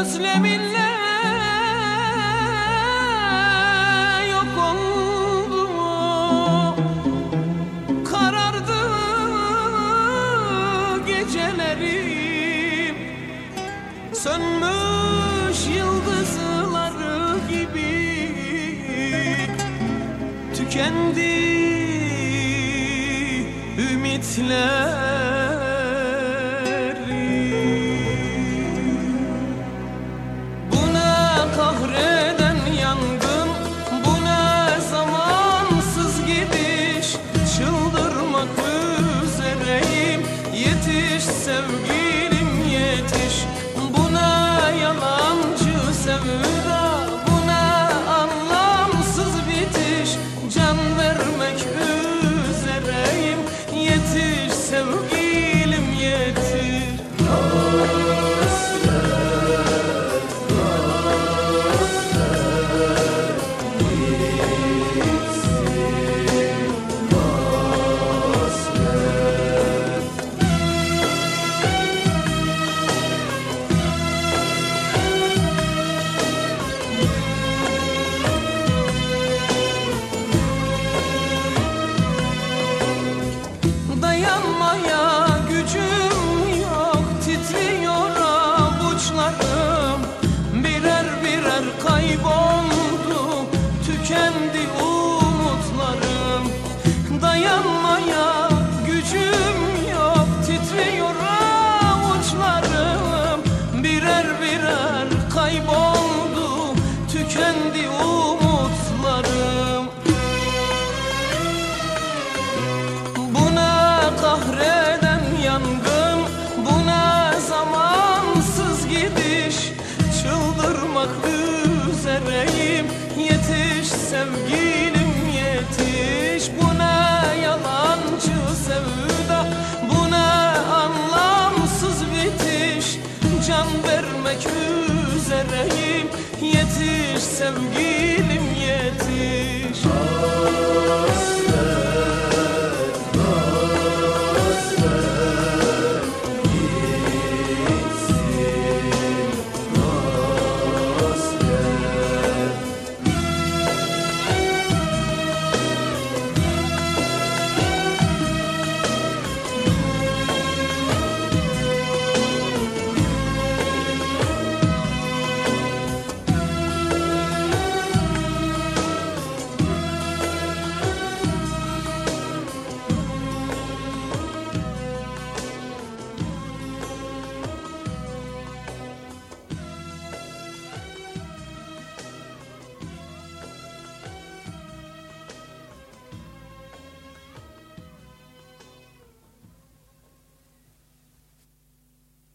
Özleminle yok oldu Karardı gecelerim. Sönmüş yıldızları gibi. Tükendi ümitler. Yetiş sevgilim yetiş. Buna yalancı sevda Buna anlamsız bitiş. Can vermek üzereyim Yetiş sevgilim Dayanmaya Çıldırmak üzereyim Yetiş sevgilim yetiş. Buna yalancı sevda Buna anlamsız bitiş. Can vermek üzereyim Yetiş sevgilim